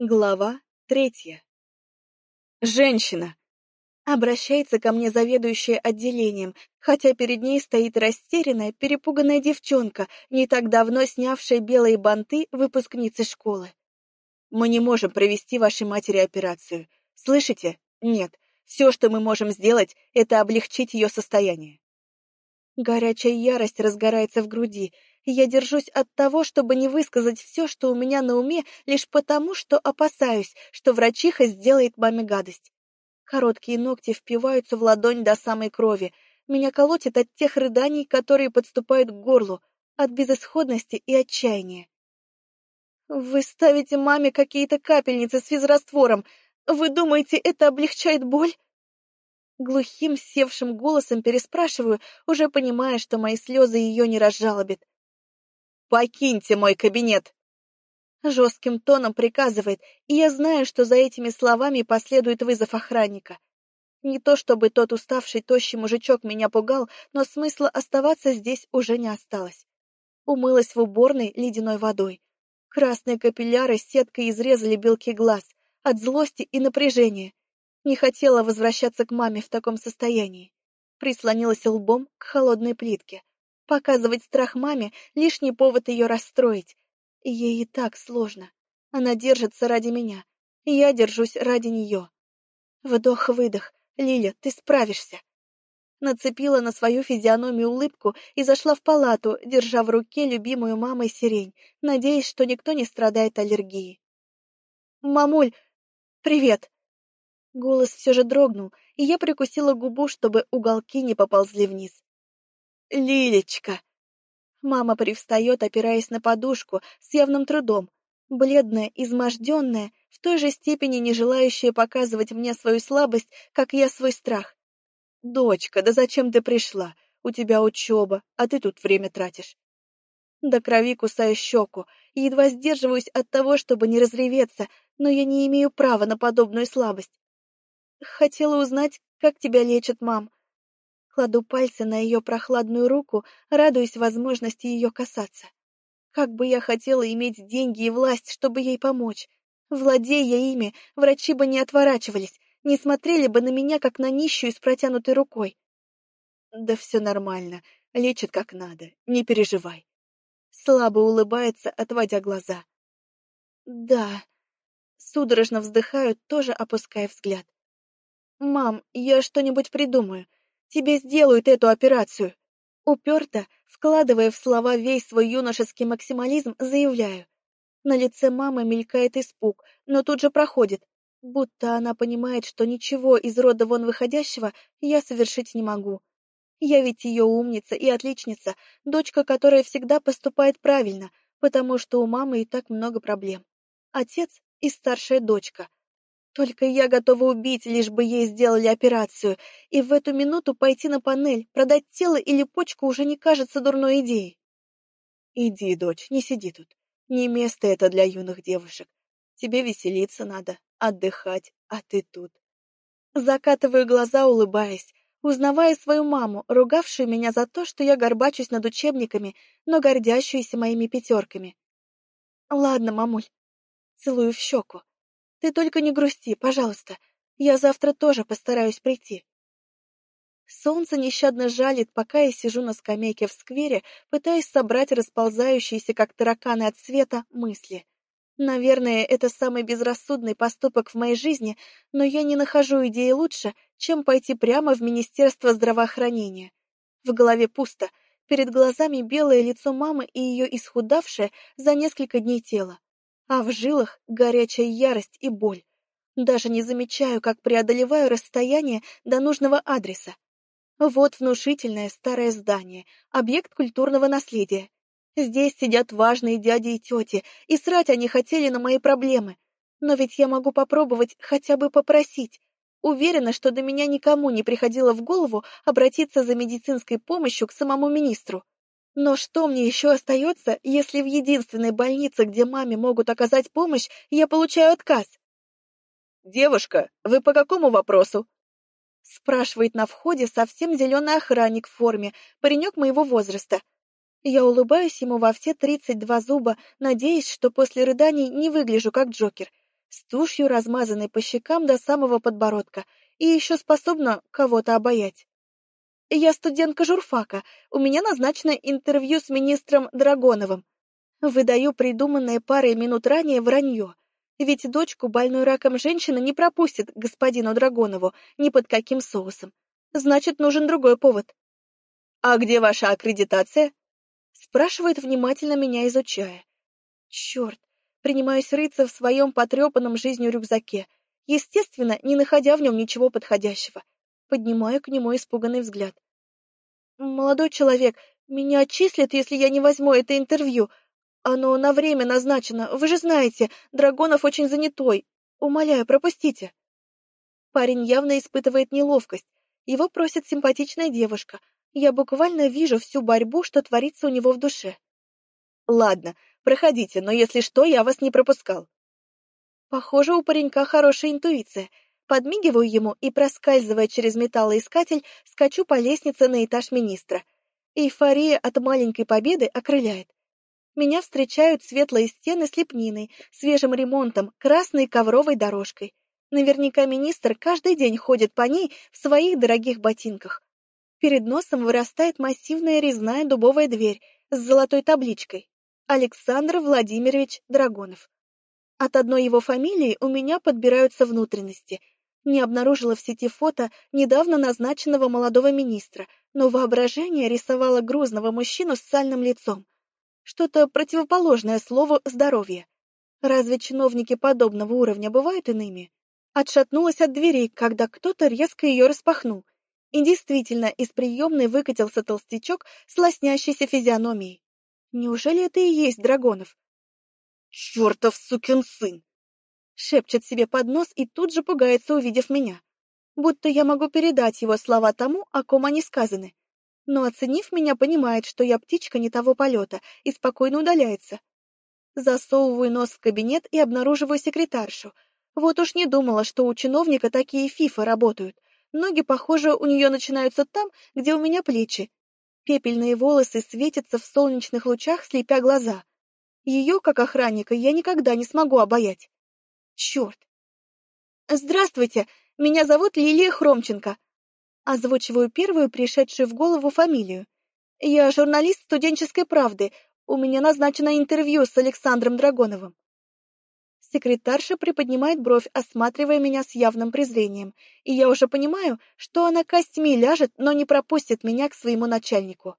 Глава третья. Женщина. Обращается ко мне заведующая отделением, хотя перед ней стоит растерянная, перепуганная девчонка, не так давно снявшая белые банты выпускницы школы. Мы не можем провести вашей матери операцию. Слышите? Нет. Все, что мы можем сделать, это облегчить ее состояние. Горячая ярость разгорается в груди, я держусь от того, чтобы не высказать все, что у меня на уме, лишь потому, что опасаюсь, что врачиха сделает маме гадость. Короткие ногти впиваются в ладонь до самой крови. Меня колотит от тех рыданий, которые подступают к горлу, от безысходности и отчаяния. «Вы ставите маме какие-то капельницы с физраствором. Вы думаете, это облегчает боль?» Глухим, севшим голосом переспрашиваю, уже понимая, что мои слезы ее не разжалобят. «Покиньте мой кабинет!» Жестким тоном приказывает, и я знаю, что за этими словами последует вызов охранника. Не то чтобы тот уставший тощий мужичок меня пугал, но смысла оставаться здесь уже не осталось. Умылась в уборной ледяной водой. Красные капилляры сеткой изрезали белки глаз от злости и напряжения. Не хотела возвращаться к маме в таком состоянии. Прислонилась лбом к холодной плитке. Показывать страх маме — лишний повод ее расстроить. Ей и так сложно. Она держится ради меня. Я держусь ради нее. Вдох-выдох. Лиля, ты справишься. Нацепила на свою физиономию улыбку и зашла в палату, держа в руке любимую мамой сирень, надеясь, что никто не страдает аллергией. «Мамуль, привет!» Голос все же дрогнул, и я прикусила губу, чтобы уголки не поползли вниз. «Лилечка!» Мама привстает, опираясь на подушку, с явным трудом, бледная, изможденная, в той же степени не желающая показывать мне свою слабость, как я свой страх. «Дочка, да зачем ты пришла? У тебя учеба, а ты тут время тратишь». До крови кусаю щеку и едва сдерживаюсь от того, чтобы не разреветься, но я не имею права на подобную слабость. Хотела узнать, как тебя лечат, мам. Кладу пальцы на ее прохладную руку, радуясь возможности ее касаться. Как бы я хотела иметь деньги и власть, чтобы ей помочь. Владея ими, врачи бы не отворачивались, не смотрели бы на меня, как на нищую с протянутой рукой. Да все нормально, лечат как надо, не переживай. Слабо улыбается, отводя глаза. Да. Судорожно вздыхаю, тоже опуская взгляд. «Мам, я что-нибудь придумаю. Тебе сделают эту операцию». Уперто, вкладывая в слова весь свой юношеский максимализм, заявляю. На лице мамы мелькает испуг, но тут же проходит, будто она понимает, что ничего из рода вон выходящего я совершить не могу. Я ведь ее умница и отличница, дочка, которая всегда поступает правильно, потому что у мамы и так много проблем. Отец и старшая дочка. Только я готова убить, лишь бы ей сделали операцию, и в эту минуту пойти на панель, продать тело или почку уже не кажется дурной идеей. Иди, дочь, не сиди тут. Не место это для юных девушек. Тебе веселиться надо, отдыхать, а ты тут. Закатываю глаза, улыбаясь, узнавая свою маму, ругавшую меня за то, что я горбачусь над учебниками, но гордящуюся моими пятерками. Ладно, мамуль. Целую в щеку. Ты только не грусти, пожалуйста. Я завтра тоже постараюсь прийти. Солнце нещадно жалит, пока я сижу на скамейке в сквере, пытаясь собрать расползающиеся, как тараканы от света, мысли. Наверное, это самый безрассудный поступок в моей жизни, но я не нахожу идеи лучше, чем пойти прямо в Министерство здравоохранения. В голове пусто, перед глазами белое лицо мамы и ее исхудавшее за несколько дней тело а в жилах горячая ярость и боль. Даже не замечаю, как преодолеваю расстояние до нужного адреса. Вот внушительное старое здание, объект культурного наследия. Здесь сидят важные дяди и тети, и срать они хотели на мои проблемы. Но ведь я могу попробовать хотя бы попросить. Уверена, что до меня никому не приходило в голову обратиться за медицинской помощью к самому министру. Но что мне еще остается, если в единственной больнице, где маме могут оказать помощь, я получаю отказ? «Девушка, вы по какому вопросу?» Спрашивает на входе совсем зеленый охранник в форме, паренек моего возраста. Я улыбаюсь ему во все тридцать два зуба, надеясь, что после рыданий не выгляжу как Джокер. с тушью, размазанной по щекам до самого подбородка, и еще способна кого-то обаять. Я студентка журфака, у меня назначено интервью с министром Драгоновым. Выдаю придуманное парой минут ранее вранье, ведь дочку больной раком женщины не пропустит господину Драгонову ни под каким соусом. Значит, нужен другой повод. «А где ваша аккредитация?» Спрашивает, внимательно меня изучая. Черт, принимаюсь рыться в своем потрепанном жизнью рюкзаке, естественно, не находя в нем ничего подходящего. Поднимаю к нему испуганный взгляд. «Молодой человек, меня отчислят, если я не возьму это интервью. Оно на время назначено, вы же знаете, Драгонов очень занятой. Умоляю, пропустите». Парень явно испытывает неловкость. Его просит симпатичная девушка. Я буквально вижу всю борьбу, что творится у него в душе. «Ладно, проходите, но если что, я вас не пропускал». Похоже, у паренька хорошая интуиция. Подмигиваю ему и, проскальзывая через металлоискатель, скачу по лестнице на этаж министра. Эйфория от маленькой победы окрыляет. Меня встречают светлые стены с лепниной, свежим ремонтом, красной ковровой дорожкой. Наверняка министр каждый день ходит по ней в своих дорогих ботинках. Перед носом вырастает массивная резная дубовая дверь с золотой табличкой «Александр Владимирович Драгонов». От одной его фамилии у меня подбираются внутренности — не обнаружила в сети фото недавно назначенного молодого министра, но воображение рисовало грузного мужчину с сальным лицом. Что-то противоположное слову «здоровье». Разве чиновники подобного уровня бывают иными? Отшатнулась от двери, когда кто-то резко ее распахнул. И действительно, из приемной выкатился толстячок с лоснящейся физиономией. Неужели это и есть Драгонов? «Чертов сукин сын!» Шепчет себе под нос и тут же пугается, увидев меня. Будто я могу передать его слова тому, о ком они сказаны. Но, оценив меня, понимает, что я птичка не того полета и спокойно удаляется. Засовываю нос в кабинет и обнаруживаю секретаршу. Вот уж не думала, что у чиновника такие фифы работают. Ноги, похоже, у нее начинаются там, где у меня плечи. Пепельные волосы светятся в солнечных лучах, слепя глаза. Ее, как охранника, я никогда не смогу обаять. Черт! Здравствуйте, меня зовут Лилия Хромченко. Озвучиваю первую пришедшую в голову фамилию. Я журналист студенческой правды. У меня назначено интервью с Александром Драгоновым. Секретарша приподнимает бровь, осматривая меня с явным презрением, и я уже понимаю, что она костьми ляжет, но не пропустит меня к своему начальнику.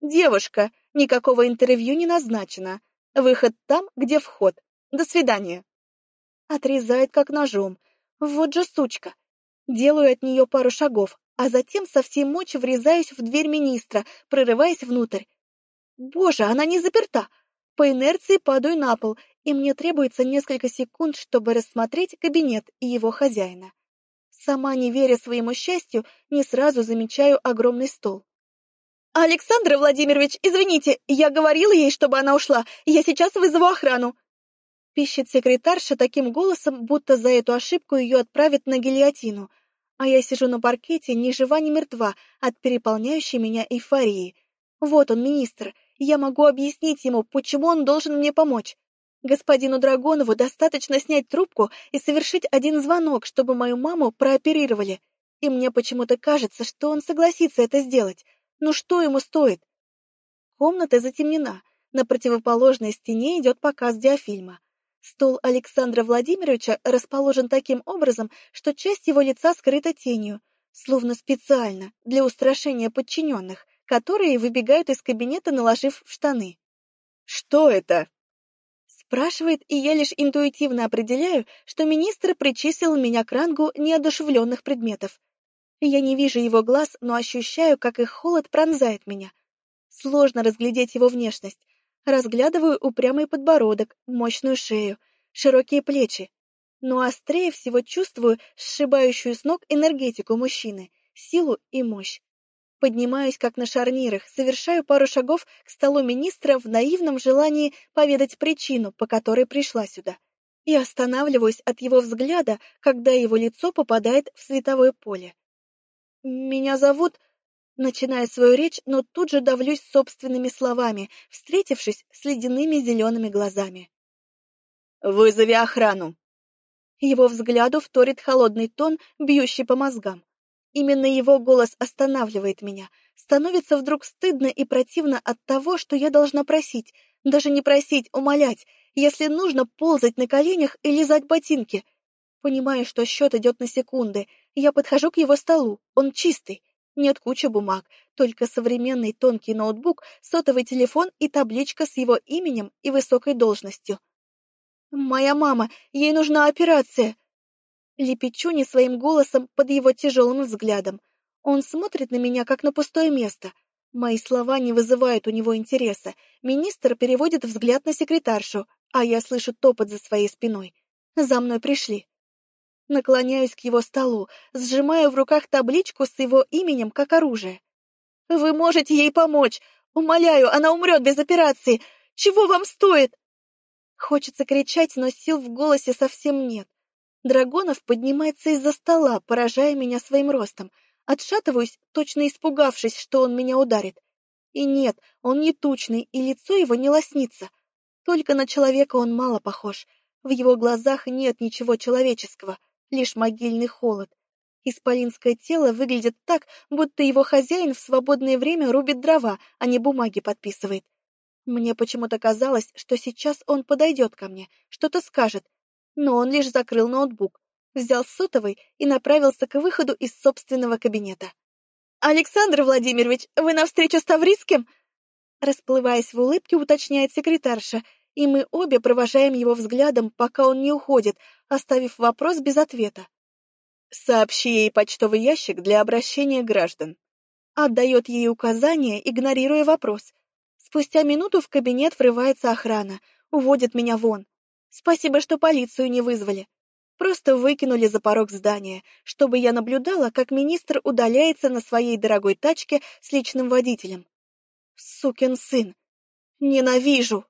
«Девушка, никакого интервью не назначено. Выход там, где вход. До свидания». Отрезает как ножом. Вот же сучка. Делаю от нее пару шагов, а затем со всей мочи врезаюсь в дверь министра, прорываясь внутрь. Боже, она не заперта! По инерции падаю на пол, и мне требуется несколько секунд, чтобы рассмотреть кабинет и его хозяина. Сама, не веря своему счастью, не сразу замечаю огромный стол. «Александр Владимирович, извините, я говорила ей, чтобы она ушла. Я сейчас вызову охрану». Пищит секретарша таким голосом, будто за эту ошибку ее отправят на гильотину, а я сижу на паркете ни жива, ни мертва от переполняющей меня эйфории. Вот он, министр, я могу объяснить ему, почему он должен мне помочь. Господину Драгонову достаточно снять трубку и совершить один звонок, чтобы мою маму прооперировали. И мне почему-то кажется, что он согласится это сделать. Ну что ему стоит? Комната затемнена. На противоположной стене идет показ диафильма. Стол Александра Владимировича расположен таким образом, что часть его лица скрыта тенью, словно специально, для устрашения подчиненных, которые выбегают из кабинета, наложив в штаны. «Что это?» Спрашивает, и я лишь интуитивно определяю, что министр причислил меня к рангу неодушевленных предметов. Я не вижу его глаз, но ощущаю, как их холод пронзает меня. Сложно разглядеть его внешность, Разглядываю упрямый подбородок, мощную шею, широкие плечи. Но острее всего чувствую сшибающую с ног энергетику мужчины, силу и мощь. Поднимаюсь, как на шарнирах, совершаю пару шагов к столу министра в наивном желании поведать причину, по которой пришла сюда. И останавливаюсь от его взгляда, когда его лицо попадает в световое поле. «Меня зовут...» начиная свою речь, но тут же давлюсь собственными словами, встретившись с ледяными зелеными глазами. «Вызови охрану!» Его взгляду вторит холодный тон, бьющий по мозгам. Именно его голос останавливает меня. Становится вдруг стыдно и противно от того, что я должна просить. Даже не просить, умолять. Если нужно, ползать на коленях и лизать ботинки. Понимаю, что счет идет на секунды. Я подхожу к его столу. Он чистый. Нет кучи бумаг, только современный тонкий ноутбук, сотовый телефон и табличка с его именем и высокой должностью. «Моя мама, ей нужна операция!» Лепечу не своим голосом под его тяжелым взглядом. Он смотрит на меня, как на пустое место. Мои слова не вызывают у него интереса. Министр переводит взгляд на секретаршу, а я слышу топот за своей спиной. За мной пришли. Наклоняюсь к его столу, сжимаю в руках табличку с его именем как оружие. «Вы можете ей помочь! Умоляю, она умрет без операции! Чего вам стоит?» Хочется кричать, но сил в голосе совсем нет. Драгонов поднимается из-за стола, поражая меня своим ростом. Отшатываюсь, точно испугавшись, что он меня ударит. И нет, он не тучный, и лицо его не лоснится. Только на человека он мало похож. В его глазах нет ничего человеческого, лишь могильный холод. Исполинское тело выглядит так, будто его хозяин в свободное время рубит дрова, а не бумаги подписывает. Мне почему-то казалось, что сейчас он подойдет ко мне, что-то скажет, но он лишь закрыл ноутбук, взял сотовый и направился к выходу из собственного кабинета. «Александр Владимирович, вы на встречу с Таврицким?» Расплываясь в улыбке, уточняет секретарша, и мы обе провожаем его взглядом, пока он не уходит, оставив вопрос без ответа. «Сообщи ей почтовый ящик для обращения граждан». Отдает ей указание, игнорируя вопрос. Спустя минуту в кабинет врывается охрана, уводит меня вон. Спасибо, что полицию не вызвали. Просто выкинули за порог здания, чтобы я наблюдала, как министр удаляется на своей дорогой тачке с личным водителем. Сукин сын! Ненавижу!